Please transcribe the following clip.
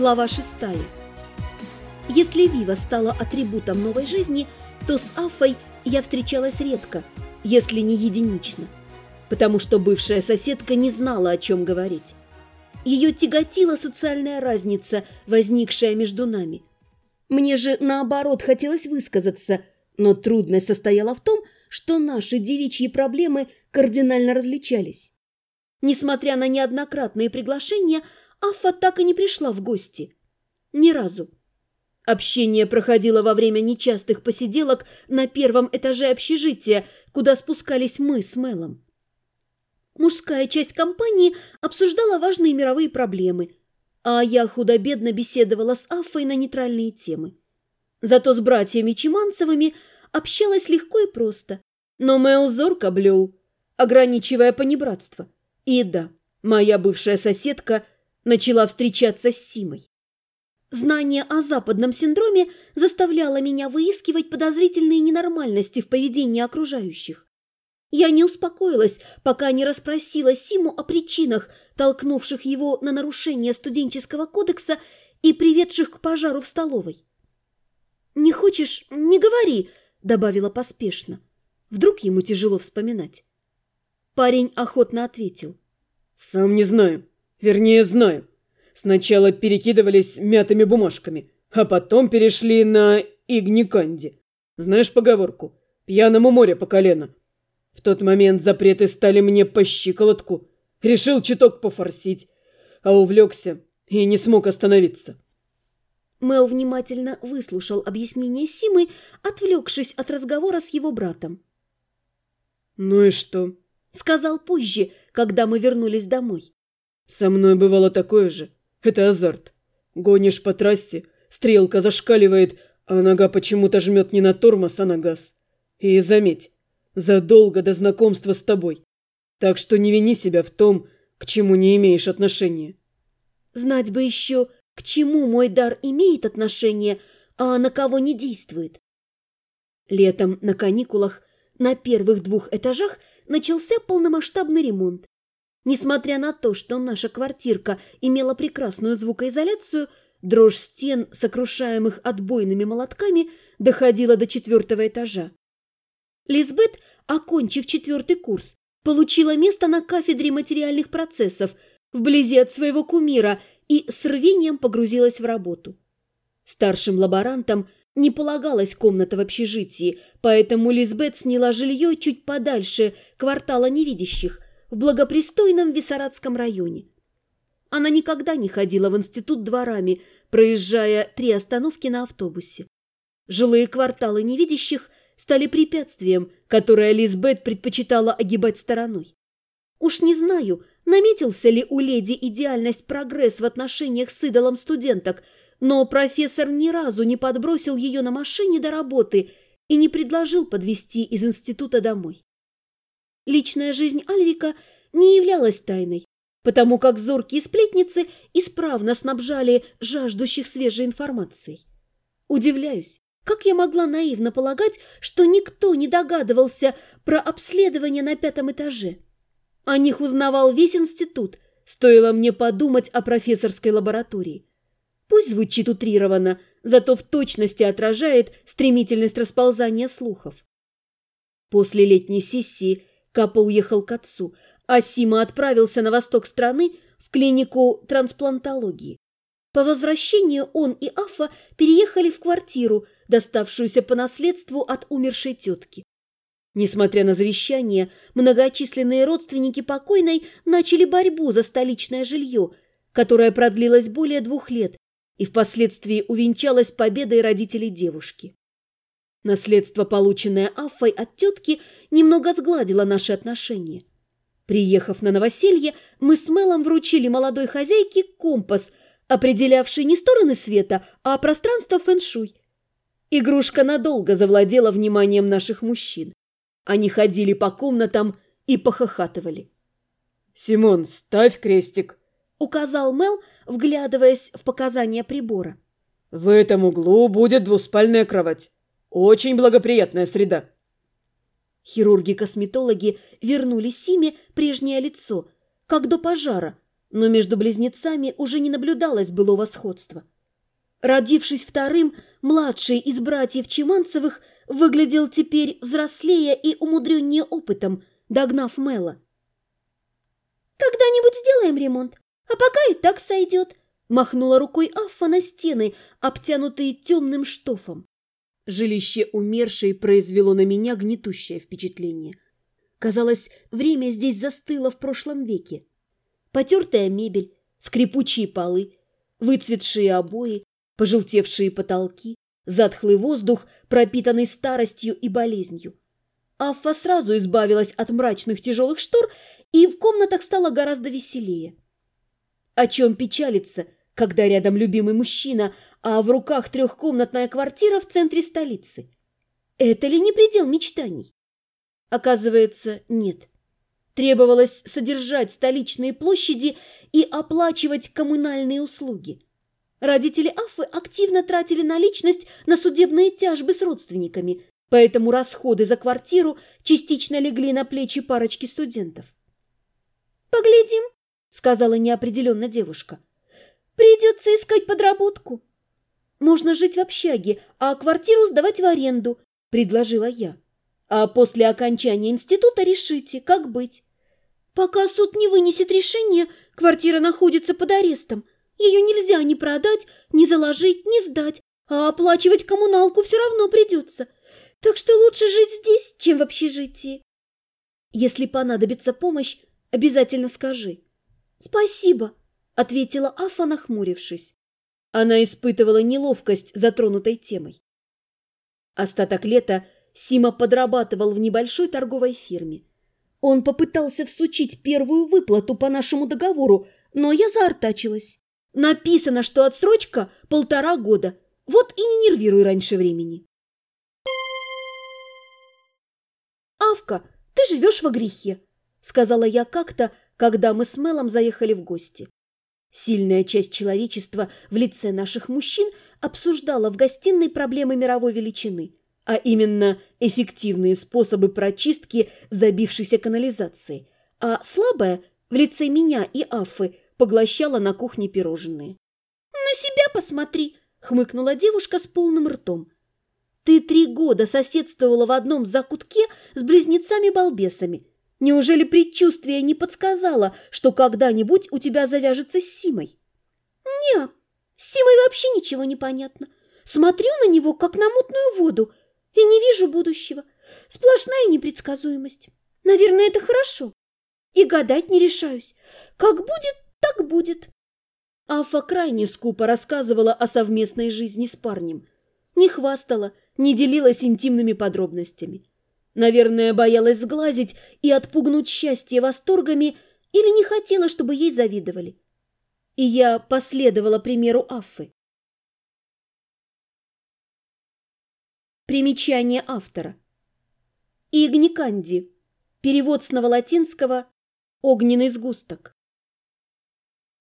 Глава шестая. Если Вива стала атрибутом новой жизни, то с Афой я встречалась редко, если не единично, потому что бывшая соседка не знала, о чем говорить. Ее тяготила социальная разница, возникшая между нами. Мне же, наоборот, хотелось высказаться, но трудность состояла в том, что наши девичьи проблемы кардинально различались. Несмотря на неоднократные приглашения, Афа так и не пришла в гости. Ни разу. Общение проходило во время нечастых посиделок на первом этаже общежития, куда спускались мы с Мелом. Мужская часть компании обсуждала важные мировые проблемы, а я худо-бедно беседовала с Афой на нейтральные темы. Зато с братьями Чиманцевыми общалась легко и просто, но Мел зорко блел, ограничивая понебратство. И да, моя бывшая соседка начала встречаться с Симой. Знание о западном синдроме заставляло меня выискивать подозрительные ненормальности в поведении окружающих. Я не успокоилась, пока не расспросила Симу о причинах, толкнувших его на нарушение студенческого кодекса и приведших к пожару в столовой. «Не хочешь – не говори», – добавила поспешно. Вдруг ему тяжело вспоминать. Парень охотно ответил. «Сам не знаю. Вернее, знаю. Сначала перекидывались мятыми бумажками, а потом перешли на игниканди. Знаешь поговорку? Пьяному море по колено. В тот момент запреты стали мне по щиколотку. Решил чуток пофорсить, а увлекся и не смог остановиться. Мел внимательно выслушал объяснение Симы, отвлекшись от разговора с его братом. «Ну и что?» — сказал позже, когда мы вернулись домой. «Со мной бывало такое же. Это азарт. Гонишь по трассе, стрелка зашкаливает, а нога почему-то жмет не на тормоз, а на газ. И заметь, задолго до знакомства с тобой. Так что не вини себя в том, к чему не имеешь отношения». «Знать бы еще, к чему мой дар имеет отношение, а на кого не действует». Летом на каникулах на первых двух этажах начался полномасштабный ремонт. Несмотря на то, что наша квартирка имела прекрасную звукоизоляцию, дрожь стен, сокрушаемых отбойными молотками, доходила до четвертого этажа. Лизбет, окончив четвертый курс, получила место на кафедре материальных процессов вблизи от своего кумира и с рвением погрузилась в работу. Старшим лаборантам не полагалась комната в общежитии, поэтому Лизбет сняла жилье чуть подальше квартала невидящих – в благопристойном Виссарадском районе. Она никогда не ходила в институт дворами, проезжая три остановки на автобусе. Жилые кварталы невидящих стали препятствием, которое Лизбет предпочитала огибать стороной. Уж не знаю, наметился ли у леди идеальность прогресс в отношениях с идолом студенток, но профессор ни разу не подбросил ее на машине до работы и не предложил подвезти из института домой. Личная жизнь Альрика не являлась тайной, потому как зоркие сплетницы исправно снабжали жаждущих свежей информацией. Удивляюсь, как я могла наивно полагать, что никто не догадывался про обследование на пятом этаже? О них узнавал весь институт, стоило мне подумать о профессорской лаборатории. Пусть звучит утрированно, зато в точности отражает стремительность расползания слухов. После летней сессии Капа уехал к отцу, а Сима отправился на восток страны в клинику трансплантологии. По возвращению он и Афа переехали в квартиру, доставшуюся по наследству от умершей тетки. Несмотря на завещание, многочисленные родственники покойной начали борьбу за столичное жилье, которое продлилось более двух лет и впоследствии увенчалось победой родителей девушки. Наследство, полученное Аффой от тетки, немного сгладило наши отношения. Приехав на новоселье, мы с Мелом вручили молодой хозяйке компас, определявший не стороны света, а пространство фэншуй. Игрушка надолго завладела вниманием наших мужчин. Они ходили по комнатам и похохатывали. «Симон, ставь крестик», — указал Мел, вглядываясь в показания прибора. «В этом углу будет двуспальная кровать. Очень благоприятная среда. Хирурги-косметологи вернули Симе прежнее лицо, как до пожара, но между близнецами уже не наблюдалось былого сходства. Родившись вторым, младший из братьев Чиманцевых выглядел теперь взрослее и умудреннее опытом, догнав Мэла. «Когда-нибудь сделаем ремонт, а пока и так сойдет», махнула рукой Аффа на стены, обтянутые темным штофом. Жилище умершей произвело на меня гнетущее впечатление. Казалось, время здесь застыло в прошлом веке. Потертая мебель, скрипучие полы, выцветшие обои, пожелтевшие потолки, затхлый воздух, пропитанный старостью и болезнью. Аффа сразу избавилась от мрачных тяжелых штор, и в комнатах стало гораздо веселее. О чем печалиться, когда рядом любимый мужчина, а в руках трехкомнатная квартира в центре столицы? Это ли не предел мечтаний? Оказывается, нет. Требовалось содержать столичные площади и оплачивать коммунальные услуги. Родители Афы активно тратили наличность на судебные тяжбы с родственниками, поэтому расходы за квартиру частично легли на плечи парочки студентов. «Поглядим», — сказала неопределенно девушка. «Придется искать подработку». «Можно жить в общаге, а квартиру сдавать в аренду», — предложила я. «А после окончания института решите, как быть». «Пока суд не вынесет решение, квартира находится под арестом», ее нельзя ни продать, ни заложить, ни сдать, а оплачивать коммуналку все равно придется. Так что лучше жить здесь, чем в общежитии. Если понадобится помощь, обязательно скажи. Спасибо, ответила Афа, нахмурившись. Она испытывала неловкость затронутой темой. Остаток лета Сима подрабатывал в небольшой торговой фирме. Он попытался всучить первую выплату по нашему договору, но я заортачилась. Написано, что отсрочка полтора года. Вот и не нервируй раньше времени. «Авка, ты живешь во грехе», — сказала я как-то, когда мы с Мелом заехали в гости. Сильная часть человечества в лице наших мужчин обсуждала в гостиной проблемы мировой величины, а именно эффективные способы прочистки забившейся канализации, а слабая в лице меня и Афы поглощала на кухне пирожные. «На себя посмотри!» – хмыкнула девушка с полным ртом. «Ты три года соседствовала в одном закутке с близнецами-балбесами. Неужели предчувствие не подсказало, что когда-нибудь у тебя завяжется с Симой?» «Не, с Симой вообще ничего не понятно. Смотрю на него, как на мутную воду, и не вижу будущего. Сплошная непредсказуемость. Наверное, это хорошо. И гадать не решаюсь. Как будет, так будет. Афа крайне скупо рассказывала о совместной жизни с парнем. Не хвастала, не делилась интимными подробностями. Наверное, боялась сглазить и отпугнуть счастье восторгами или не хотела, чтобы ей завидовали. И я последовала примеру Аффы. Примечание автора. Игниканди. Перевод с новолатинского «Огненный сгусток».